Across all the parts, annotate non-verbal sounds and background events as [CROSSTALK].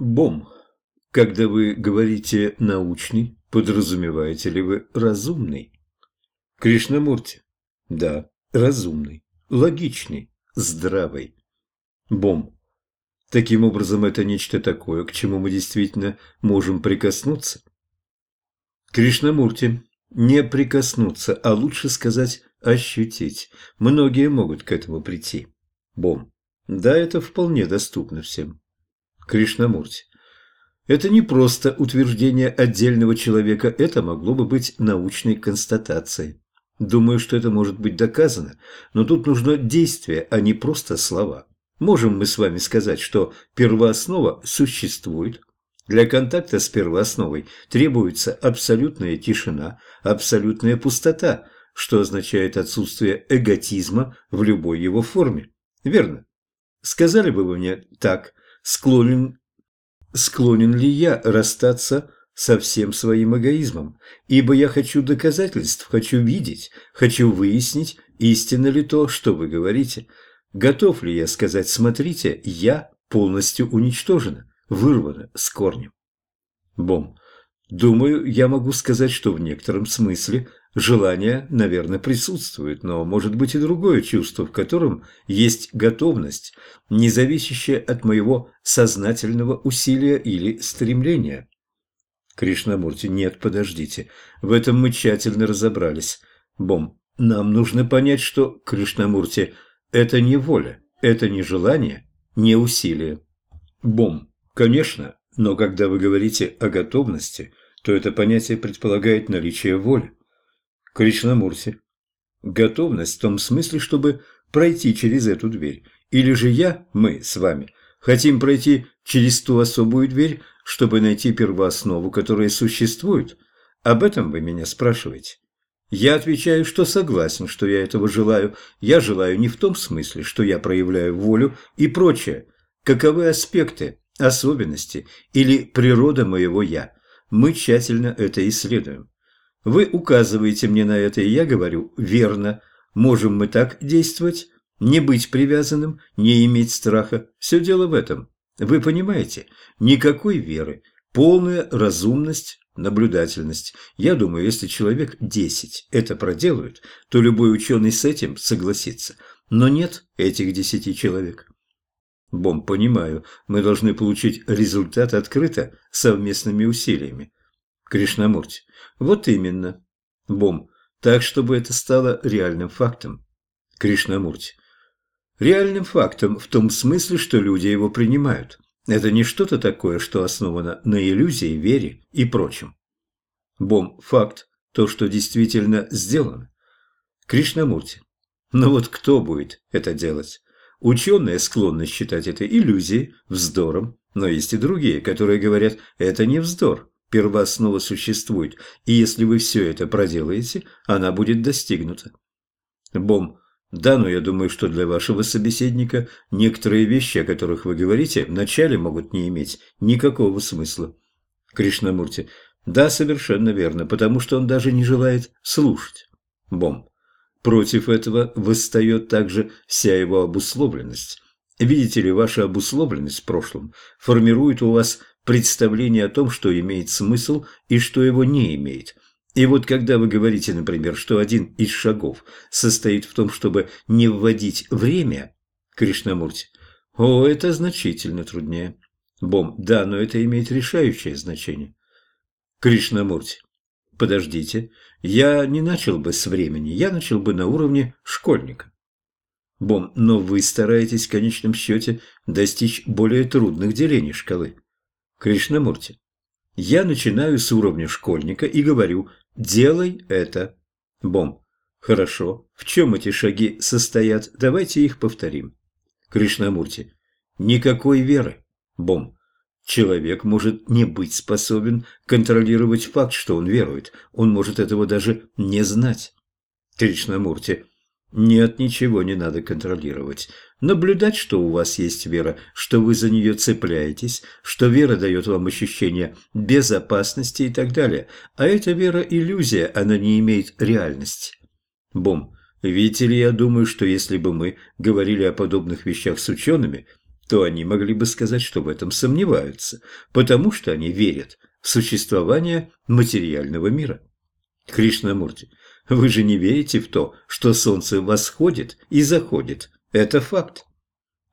Бом. Когда вы говорите «научный», подразумеваете ли вы «разумный»? Кришнамурти. Да, разумный, логичный, здравый. Бом. Таким образом, это нечто такое, к чему мы действительно можем прикоснуться. Кришнамурти. Не прикоснуться, а лучше сказать ощутить. Многие могут к этому прийти. Бом. Да, это вполне доступно всем. Кришнамурти. Это не просто утверждение отдельного человека, это могло бы быть научной констатацией. Думаю, что это может быть доказано, но тут нужно действие, а не просто слова. Можем мы с вами сказать, что первооснова существует. Для контакта с первоосновой требуется абсолютная тишина, абсолютная пустота, что означает отсутствие эготизма в любой его форме. Верно? Сказали бы вы мне так, склонен, склонен ли я расстаться со всем своим эгоизмом, ибо я хочу доказательств, хочу видеть, хочу выяснить, истинно ли то, что вы говорите. Готов ли я сказать, смотрите, я полностью уничтожена, вырвана с корнем? Бом. Думаю, я могу сказать, что в некотором смысле желание, наверное, присутствует, но может быть и другое чувство, в котором есть готовность, не зависящая от моего сознательного усилия или стремления. Кришнамурти, нет, подождите, в этом мы тщательно разобрались. Бом, нам нужно понять, что, Кришнамурти, это не воля, это не желание, не усилие. Бом, конечно, но когда вы говорите о готовности, то это понятие предполагает наличие воли. Кришнамурти. Готовность в том смысле, чтобы пройти через эту дверь. Или же я, мы с вами, хотим пройти через ту особую дверь, чтобы найти первооснову, которая существует. Об этом вы меня спрашиваете. Я отвечаю, что согласен, что я этого желаю. Я желаю не в том смысле, что я проявляю волю и прочее. Каковы аспекты, особенности или природа моего «я»? Мы тщательно это исследуем. Вы указываете мне на это, и я говорю «верно». Можем мы так действовать? Не быть привязанным, не иметь страха. Все дело в этом. Вы понимаете? Никакой веры. Полная разумность, наблюдательность. Я думаю, если человек 10 это проделают, то любой ученый с этим согласится. Но нет этих 10 человек. Бом, понимаю, мы должны получить результат открыто совместными усилиями. Кришнамурти. Вот именно. Бом. Так, чтобы это стало реальным фактом. Кришнамурти. Реальным фактом в том смысле, что люди его принимают. Это не что-то такое, что основано на иллюзии, вере и прочем. Бом. Факт. То, что действительно сделано. Кришнамурти. Но вот кто будет это делать? Ученые склонны считать это иллюзией, вздором, но есть и другие, которые говорят, это не вздор, первооснова существует, и если вы все это проделаете, она будет достигнута. Бом. Да, но я думаю, что для вашего собеседника некоторые вещи, о которых вы говорите, вначале могут не иметь никакого смысла. Кришнамурти. Да, совершенно верно, потому что он даже не желает слушать. Бом. Против этого восстает также вся его обусловленность. Видите ли, ваша обусловленность в прошлом формирует у вас представление о том, что имеет смысл и что его не имеет. И вот когда вы говорите, например, что один из шагов состоит в том, чтобы не вводить время, Кришнамурти, о, это значительно труднее. Бом, да, но это имеет решающее значение. Кришнамурти, Подождите, я не начал бы с времени, я начал бы на уровне школьника. Бом, но вы стараетесь в конечном счете достичь более трудных делений шкалы. Кришнамурти, я начинаю с уровня школьника и говорю «делай это». Бом, хорошо, в чем эти шаги состоят, давайте их повторим. Кришнамурти, никакой веры. Бом, Человек может не быть способен контролировать факт, что он верует. Он может этого даже не знать. Кришнамурти. Нет, ничего не надо контролировать. Наблюдать, что у вас есть вера, что вы за нее цепляетесь, что вера дает вам ощущение безопасности и так далее. А эта вера – иллюзия, она не имеет реальности. Бом. Видите ли, я думаю, что если бы мы говорили о подобных вещах с учеными – то они могли бы сказать, что в этом сомневаются, потому что они верят в существование материального мира. Кришнамурти, вы же не верите в то, что солнце восходит и заходит. Это факт.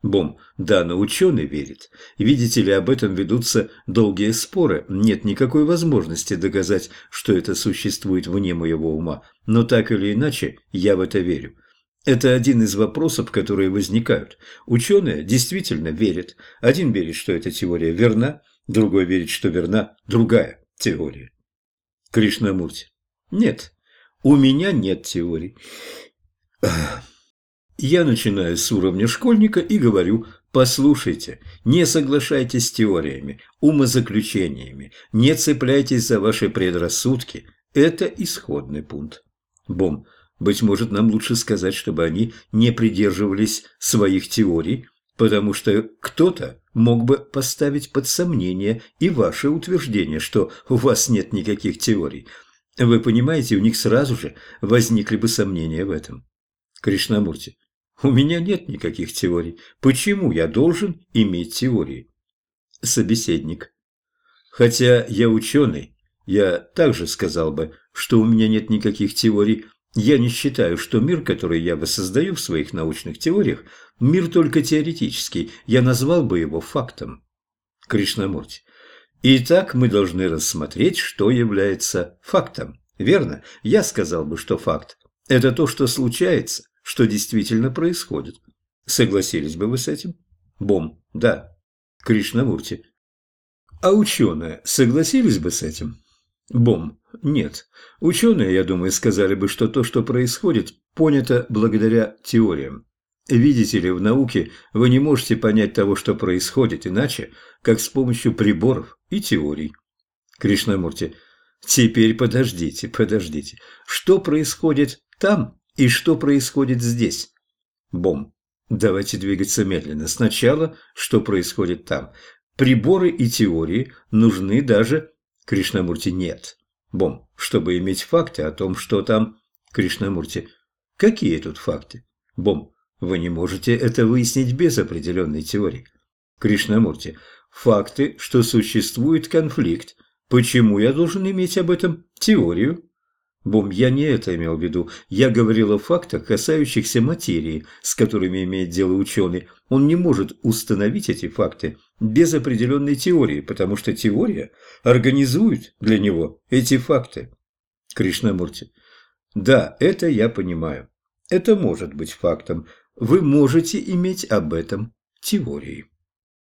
Бом, да, но ученый верит. Видите ли, об этом ведутся долгие споры. Нет никакой возможности доказать, что это существует вне моего ума. Но так или иначе, я в это верю. Это один из вопросов, которые возникают. Ученые действительно верят. Один верит, что эта теория верна, другой верит, что верна другая теория. Кришнамурти. Нет, у меня нет теорий. [CLEARS THROAT] Я начинаю с уровня школьника и говорю, послушайте, не соглашайтесь с теориями, умозаключениями, не цепляйтесь за ваши предрассудки. Это исходный пункт. Бом. Быть может, нам лучше сказать, чтобы они не придерживались своих теорий, потому что кто-то мог бы поставить под сомнение и ваше утверждение, что у вас нет никаких теорий. Вы понимаете, у них сразу же возникли бы сомнения в этом. Кришнамурти, у меня нет никаких теорий. Почему я должен иметь теории? Собеседник. Хотя я ученый, я также сказал бы, что у меня нет никаких теорий, я не считаю, что мир, который я воссоздаю в своих научных теориях, мир только теоретический, я назвал бы его фактом. Кришнамурти. Итак, мы должны рассмотреть, что является фактом. Верно? Я сказал бы, что факт – это то, что случается, что действительно происходит. Согласились бы вы с этим? Бом. Да. Кришнамурти. А ученые согласились бы с этим? Бом. Нет. Ученые, я думаю, сказали бы, что то, что происходит, понято благодаря теориям. Видите ли, в науке вы не можете понять того, что происходит, иначе, как с помощью приборов и теорий. Кришнамурти, теперь подождите, подождите. Что происходит там и что происходит здесь? Бом. Давайте двигаться медленно. Сначала, что происходит там. Приборы и теории нужны даже Кришнамурти нет. Бом, чтобы иметь факты о том, что там... Кришнамурти, какие тут факты? Бом, вы не можете это выяснить без определенной теории. Кришнамурти, факты, что существует конфликт. Почему я должен иметь об этом теорию? Бом, я не это имел в виду. Я говорил о фактах, касающихся материи, с которыми имеет дело ученый. Он не может установить эти факты без определенной теории, потому что теория организует для него эти факты. Кришнамурти. Да, это я понимаю. Это может быть фактом. Вы можете иметь об этом теории.